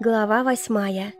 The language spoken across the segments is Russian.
Глава восьмая.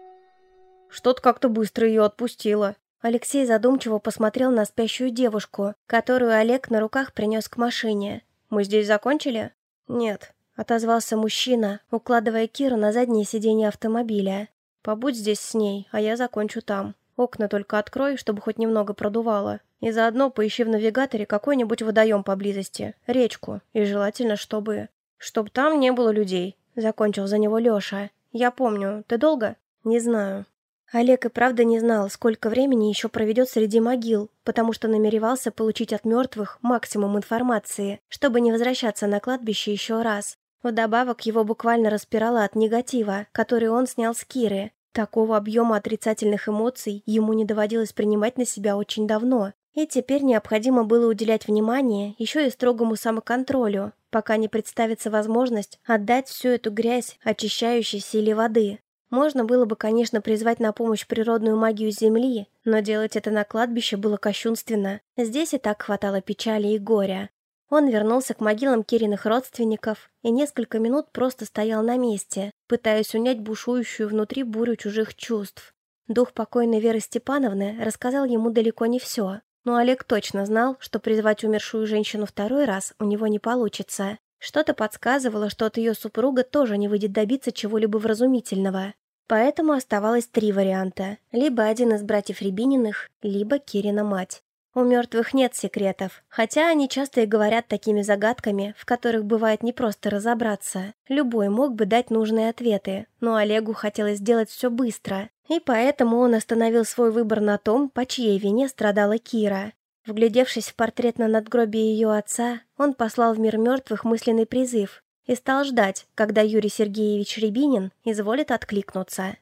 Что-то как-то быстро ее отпустило. Алексей задумчиво посмотрел на спящую девушку, которую Олег на руках принес к машине. «Мы здесь закончили?» «Нет», — отозвался мужчина, укладывая Киру на заднее сиденье автомобиля. «Побудь здесь с ней, а я закончу там. Окна только открой, чтобы хоть немного продувало. И заодно поищи в навигаторе какой-нибудь водоем поблизости, речку, и желательно, чтобы... Чтоб там не было людей», — закончил за него Леша. «Я помню. Ты долго?» «Не знаю». Олег и правда не знал, сколько времени еще проведет среди могил, потому что намеревался получить от мертвых максимум информации, чтобы не возвращаться на кладбище еще раз. Вдобавок его буквально распирало от негатива, который он снял с Киры. Такого объема отрицательных эмоций ему не доводилось принимать на себя очень давно, и теперь необходимо было уделять внимание еще и строгому самоконтролю, пока не представится возможность отдать всю эту грязь очищающей силе воды. Можно было бы, конечно, призвать на помощь природную магию Земли, но делать это на кладбище было кощунственно. Здесь и так хватало печали и горя. Он вернулся к могилам Кириных родственников и несколько минут просто стоял на месте, пытаясь унять бушующую внутри бурю чужих чувств. Дух покойной Веры Степановны рассказал ему далеко не все, но Олег точно знал, что призвать умершую женщину второй раз у него не получится. Что-то подсказывало, что от ее супруга тоже не выйдет добиться чего-либо вразумительного. Поэтому оставалось три варианта. Либо один из братьев Рябининых, либо Кирина мать. У мертвых нет секретов, хотя они часто и говорят такими загадками, в которых бывает непросто разобраться. Любой мог бы дать нужные ответы, но Олегу хотелось сделать все быстро, и поэтому он остановил свой выбор на том, по чьей вине страдала Кира. Вглядевшись в портрет на надгробие ее отца, он послал в мир мертвых мысленный призыв и стал ждать, когда Юрий Сергеевич Рябинин изволит откликнуться.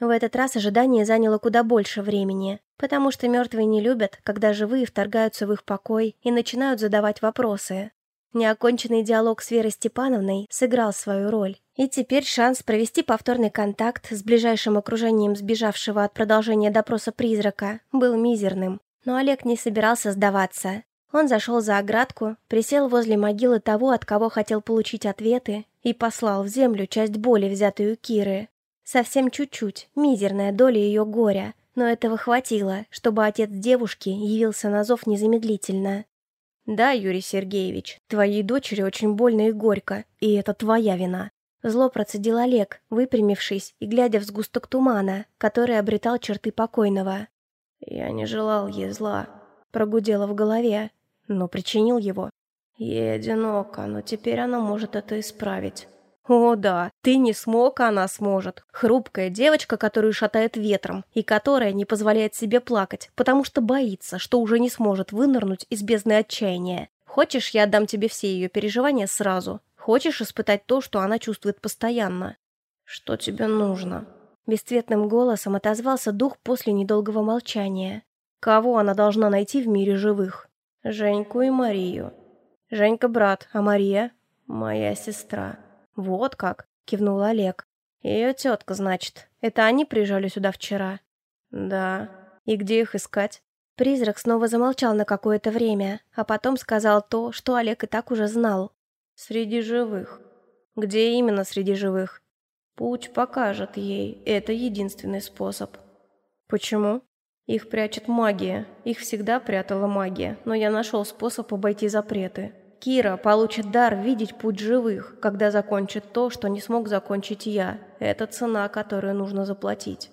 В этот раз ожидание заняло куда больше времени, потому что мертвые не любят, когда живые вторгаются в их покой и начинают задавать вопросы. Неоконченный диалог с Верой Степановной сыграл свою роль, и теперь шанс провести повторный контакт с ближайшим окружением сбежавшего от продолжения допроса призрака был мизерным. Но Олег не собирался сдаваться. Он зашел за оградку, присел возле могилы того, от кого хотел получить ответы, и послал в землю часть боли, взятую Киры. Совсем чуть-чуть, мизерная доля ее горя, но этого хватило, чтобы отец девушки явился на зов незамедлительно. «Да, Юрий Сергеевич, твоей дочери очень больно и горько, и это твоя вина». Зло процедил Олег, выпрямившись и глядя в сгусток тумана, который обретал черты покойного. «Я не желал ей зла», — прогудело в голове, но причинил его. «Ей одиноко, но теперь она может это исправить». «О да, ты не смог, а она сможет. Хрупкая девочка, которую шатает ветром, и которая не позволяет себе плакать, потому что боится, что уже не сможет вынырнуть из бездны отчаяния. Хочешь, я отдам тебе все ее переживания сразу? Хочешь испытать то, что она чувствует постоянно?» «Что тебе нужно?» Бесцветным голосом отозвался дух после недолгого молчания. Кого она должна найти в мире живых? Женьку и Марию. Женька брат, а Мария? Моя сестра. Вот как, кивнул Олег. Ее тетка, значит. Это они приезжали сюда вчера? Да. И где их искать? Призрак снова замолчал на какое-то время, а потом сказал то, что Олег и так уже знал. Среди живых. Где именно среди живых? Путь покажет ей, это единственный способ. Почему? Их прячет магия. Их всегда прятала магия, но я нашел способ обойти запреты. Кира получит дар видеть путь живых, когда закончит то, что не смог закончить я. Это цена, которую нужно заплатить.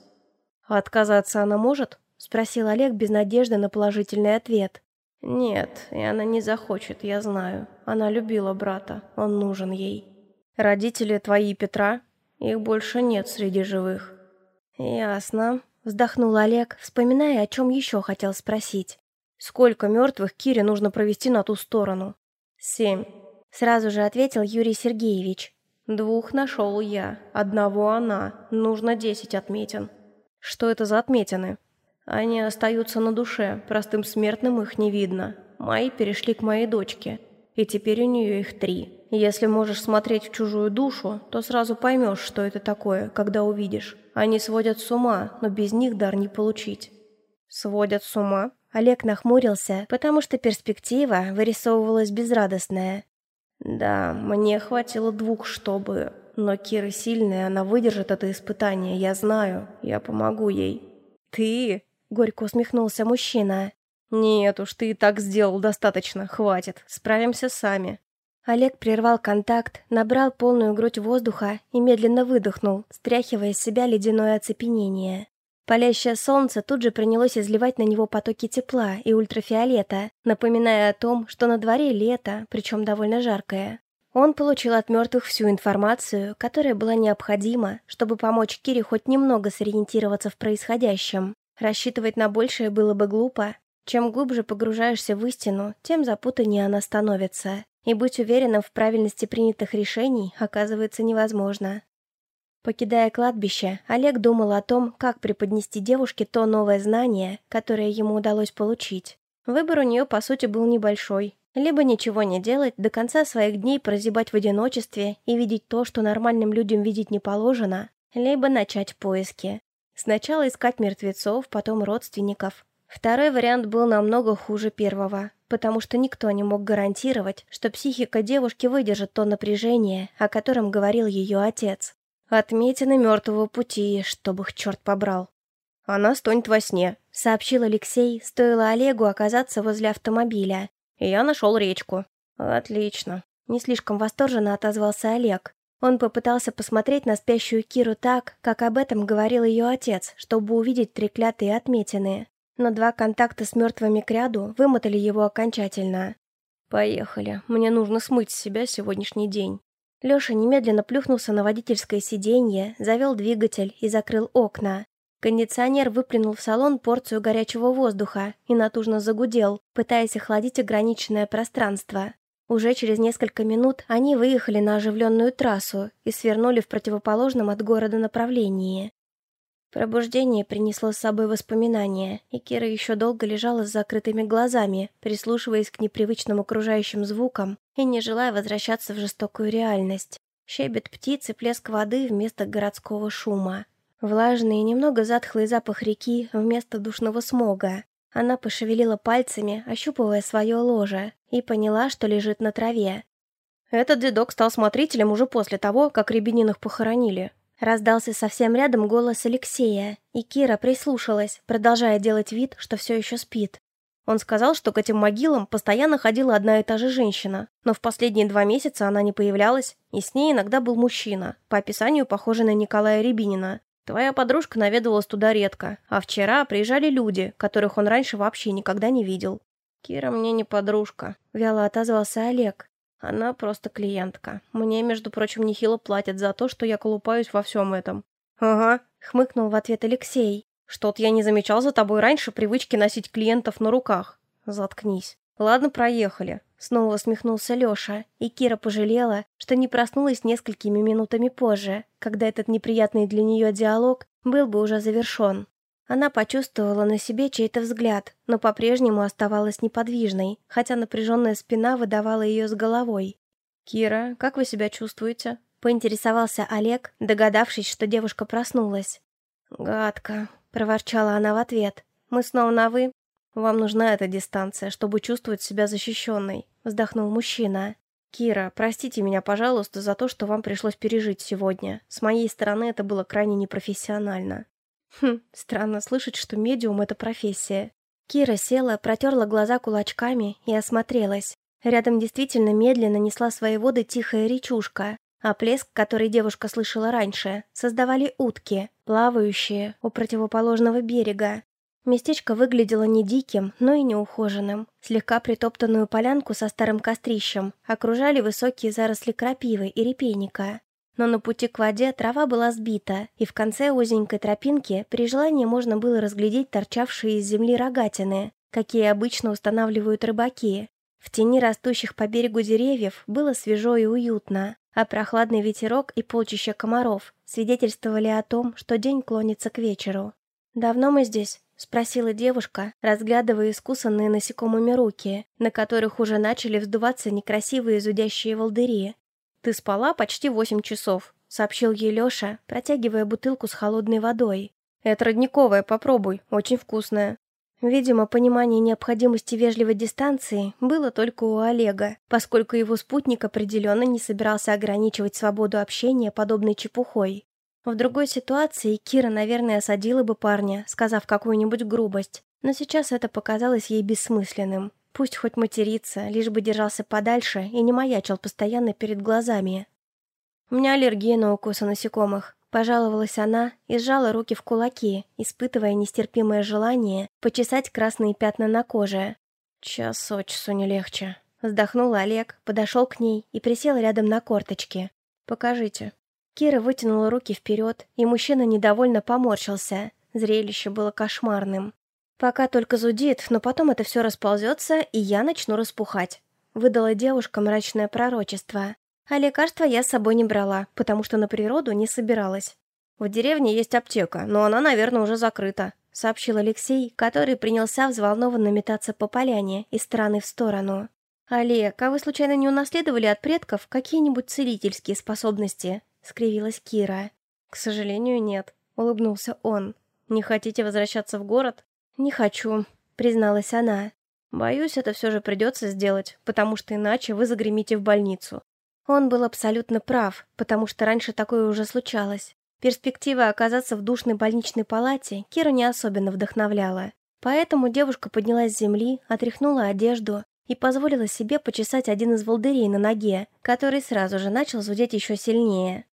Отказаться она может? Спросил Олег без надежды на положительный ответ. Нет, и она не захочет, я знаю. Она любила брата, он нужен ей. Родители твои Петра? Их больше нет среди живых. Ясно. Вздохнул Олег, вспоминая, о чем еще хотел спросить. Сколько мертвых Кире нужно провести на ту сторону? Семь. Сразу же ответил Юрий Сергеевич. Двух нашел я, одного она. Нужно десять отметин. Что это за отметины? Они остаются на душе, простым смертным их не видно. Мои перешли к моей дочке, и теперь у нее их три. Если можешь смотреть в чужую душу, то сразу поймешь, что это такое, когда увидишь. Они сводят с ума, но без них дар не получить. Сводят с ума? Олег нахмурился, потому что перспектива вырисовывалась безрадостная. Да, мне хватило двух, чтобы... Но Кира сильная, она выдержит это испытание, я знаю. Я помогу ей». «Ты?» — горько усмехнулся мужчина. «Нет уж, ты и так сделал достаточно, хватит. Справимся сами». Олег прервал контакт, набрал полную грудь воздуха и медленно выдохнул, стряхивая из себя ледяное оцепенение. Палящее солнце тут же принялось изливать на него потоки тепла и ультрафиолета, напоминая о том, что на дворе лето, причем довольно жаркое. Он получил от мертвых всю информацию, которая была необходима, чтобы помочь Кире хоть немного сориентироваться в происходящем. Рассчитывать на большее было бы глупо. Чем глубже погружаешься в истину, тем запутаннее она становится. И быть уверенным в правильности принятых решений оказывается невозможно. Покидая кладбище, Олег думал о том, как преподнести девушке то новое знание, которое ему удалось получить. Выбор у нее, по сути, был небольшой. Либо ничего не делать, до конца своих дней прозябать в одиночестве и видеть то, что нормальным людям видеть не положено, либо начать поиски. Сначала искать мертвецов, потом родственников. Второй вариант был намного хуже первого, потому что никто не мог гарантировать, что психика девушки выдержит то напряжение, о котором говорил ее отец. Отметины мертвого пути, чтобы их черт побрал. Она стонет во сне, сообщил Алексей, стоило Олегу оказаться возле автомобиля. Я нашел речку. Отлично. Не слишком восторженно отозвался Олег. Он попытался посмотреть на спящую Киру так, как об этом говорил ее отец, чтобы увидеть треклятые отметины. Но два контакта с мертвыми к ряду вымотали его окончательно. «Поехали. Мне нужно смыть с себя сегодняшний день». Леша немедленно плюхнулся на водительское сиденье, завел двигатель и закрыл окна. Кондиционер выплюнул в салон порцию горячего воздуха и натужно загудел, пытаясь охладить ограниченное пространство. Уже через несколько минут они выехали на оживленную трассу и свернули в противоположном от города направлении. Пробуждение принесло с собой воспоминания, и Кира еще долго лежала с закрытыми глазами, прислушиваясь к непривычным окружающим звукам и не желая возвращаться в жестокую реальность. Щебет птиц и плеск воды вместо городского шума. Влажный и немного затхлый запах реки вместо душного смога. Она пошевелила пальцами, ощупывая свое ложе, и поняла, что лежит на траве. Этот дедок стал смотрителем уже после того, как Рябининых похоронили. Раздался совсем рядом голос Алексея, и Кира прислушалась, продолжая делать вид, что все еще спит. Он сказал, что к этим могилам постоянно ходила одна и та же женщина, но в последние два месяца она не появлялась, и с ней иногда был мужчина, по описанию похожий на Николая Рябинина. Твоя подружка наведывалась туда редко, а вчера приезжали люди, которых он раньше вообще никогда не видел. «Кира мне не подружка», — вяло отозвался Олег. Она просто клиентка. Мне, между прочим, нехило платят за то, что я колупаюсь во всем этом. Ага, хмыкнул в ответ Алексей. Что-то я не замечал за тобой раньше привычки носить клиентов на руках. Заткнись. Ладно, проехали. Снова усмехнулся Леша, и Кира пожалела, что не проснулась несколькими минутами позже, когда этот неприятный для нее диалог был бы уже завершен. Она почувствовала на себе чей-то взгляд, но по-прежнему оставалась неподвижной, хотя напряженная спина выдавала ее с головой. «Кира, как вы себя чувствуете?» — поинтересовался Олег, догадавшись, что девушка проснулась. «Гадко», — проворчала она в ответ. «Мы снова на «вы». «Вам нужна эта дистанция, чтобы чувствовать себя защищенной», — вздохнул мужчина. «Кира, простите меня, пожалуйста, за то, что вам пришлось пережить сегодня. С моей стороны это было крайне непрофессионально». Хм, странно слышать, что медиум — это профессия. Кира села, протерла глаза кулачками и осмотрелась. Рядом действительно медленно несла свои воды тихая речушка, а плеск, который девушка слышала раньше, создавали утки, плавающие у противоположного берега. Местечко выглядело не диким, но и неухоженным. Слегка притоптанную полянку со старым кострищем окружали высокие заросли крапивы и репейника но на пути к воде трава была сбита, и в конце узенькой тропинки при желании можно было разглядеть торчавшие из земли рогатины, какие обычно устанавливают рыбаки. В тени растущих по берегу деревьев было свежо и уютно, а прохладный ветерок и полчища комаров свидетельствовали о том, что день клонится к вечеру. «Давно мы здесь?» — спросила девушка, разглядывая искусанные насекомыми руки, на которых уже начали вздуваться некрасивые зудящие волдыри. «Ты спала почти восемь часов», — сообщил ей Леша, протягивая бутылку с холодной водой. «Это родниковая, попробуй, очень вкусная». Видимо, понимание необходимости вежливой дистанции было только у Олега, поскольку его спутник определенно не собирался ограничивать свободу общения подобной чепухой. В другой ситуации Кира, наверное, осадила бы парня, сказав какую-нибудь грубость, но сейчас это показалось ей бессмысленным. Пусть хоть матерится, лишь бы держался подальше и не маячил постоянно перед глазами. «У меня аллергия на укусы насекомых», — пожаловалась она и сжала руки в кулаки, испытывая нестерпимое желание почесать красные пятна на коже. «Час от часу не легче», — вздохнул Олег, подошел к ней и присел рядом на корточки. «Покажите». Кира вытянула руки вперед, и мужчина недовольно поморщился. Зрелище было кошмарным. «Пока только зудит, но потом это все расползется, и я начну распухать», — выдала девушка мрачное пророчество. А лекарства я с собой не брала, потому что на природу не собиралась. «В деревне есть аптека, но она, наверное, уже закрыта», — сообщил Алексей, который принялся взволнованно метаться по поляне из стороны в сторону. «Олег, а вы случайно не унаследовали от предков какие-нибудь целительские способности?» — скривилась Кира. «К сожалению, нет», — улыбнулся он. «Не хотите возвращаться в город?» «Не хочу», — призналась она. «Боюсь, это все же придется сделать, потому что иначе вы загремите в больницу». Он был абсолютно прав, потому что раньше такое уже случалось. Перспектива оказаться в душной больничной палате Киру не особенно вдохновляла. Поэтому девушка поднялась с земли, отряхнула одежду и позволила себе почесать один из волдырей на ноге, который сразу же начал зудеть еще сильнее.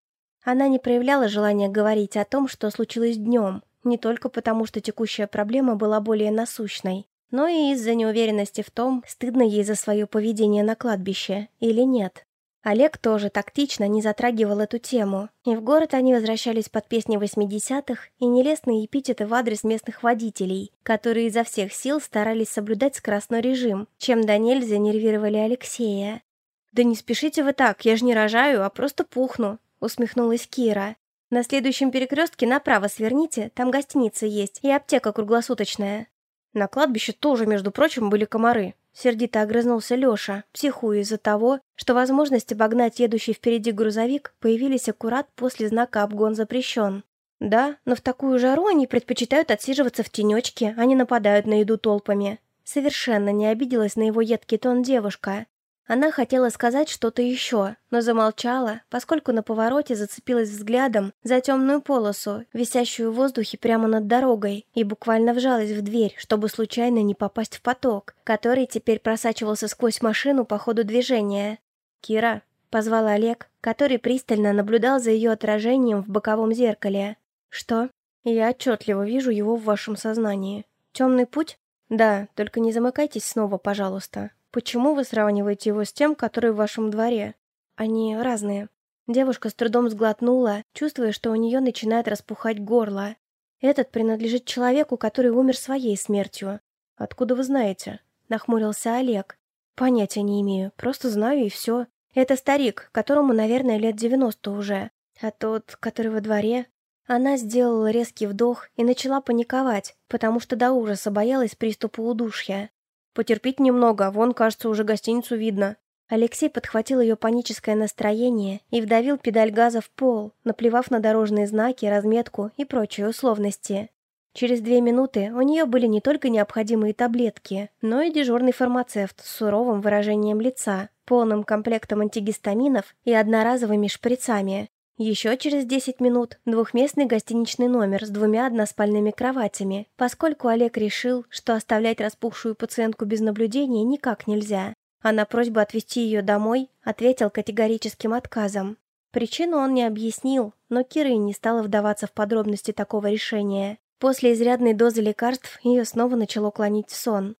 Она не проявляла желания говорить о том, что случилось днем, не только потому, что текущая проблема была более насущной, но и из-за неуверенности в том, стыдно ей за свое поведение на кладбище или нет. Олег тоже тактично не затрагивал эту тему, и в город они возвращались под песни 80-х и нелестные эпитеты в адрес местных водителей, которые изо всех сил старались соблюдать скоростной режим, чем до нельзя нервировали Алексея. «Да не спешите вы так, я же не рожаю, а просто пухну», усмехнулась Кира. «На следующем перекрестке направо сверните, там гостиница есть и аптека круглосуточная». На кладбище тоже, между прочим, были комары. Сердито огрызнулся Леша, психуя из-за того, что возможность обогнать едущий впереди грузовик появились аккурат после знака «Обгон запрещен». Да, но в такую жару они предпочитают отсиживаться в тенечке, а не нападают на еду толпами. Совершенно не обиделась на его едкий тон девушка. Она хотела сказать что-то еще, но замолчала, поскольку на повороте зацепилась взглядом за темную полосу, висящую в воздухе прямо над дорогой, и буквально вжалась в дверь, чтобы случайно не попасть в поток, который теперь просачивался сквозь машину по ходу движения. «Кира», — позвал Олег, который пристально наблюдал за ее отражением в боковом зеркале. «Что?» «Я отчетливо вижу его в вашем сознании. Темный путь?» «Да, только не замыкайтесь снова, пожалуйста. Почему вы сравниваете его с тем, который в вашем дворе? Они разные. Девушка с трудом сглотнула, чувствуя, что у нее начинает распухать горло. Этот принадлежит человеку, который умер своей смертью. Откуда вы знаете? Нахмурился Олег. Понятия не имею, просто знаю и все. Это старик, которому, наверное, лет девяносто уже. А тот, который во дворе... Она сделала резкий вдох и начала паниковать, потому что до ужаса боялась приступа удушья. Потерпеть немного, вон, кажется, уже гостиницу видно». Алексей подхватил ее паническое настроение и вдавил педаль газа в пол, наплевав на дорожные знаки, разметку и прочие условности. Через две минуты у нее были не только необходимые таблетки, но и дежурный фармацевт с суровым выражением лица, полным комплектом антигистаминов и одноразовыми шприцами, еще через 10 минут двухместный гостиничный номер с двумя односпальными кроватями, поскольку Олег решил, что оставлять распухшую пациентку без наблюдения никак нельзя. А на просьбу отвезти ее домой ответил категорическим отказом. Причину он не объяснил, но Кира и не стала вдаваться в подробности такого решения. После изрядной дозы лекарств ее снова начало клонить в сон.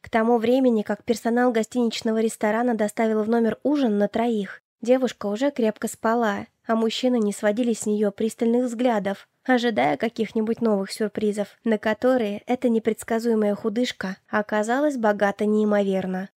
К тому времени, как персонал гостиничного ресторана доставил в номер ужин на троих, девушка уже крепко спала, а мужчины не сводили с нее пристальных взглядов, ожидая каких-нибудь новых сюрпризов, на которые эта непредсказуемая худышка оказалась богата неимоверно.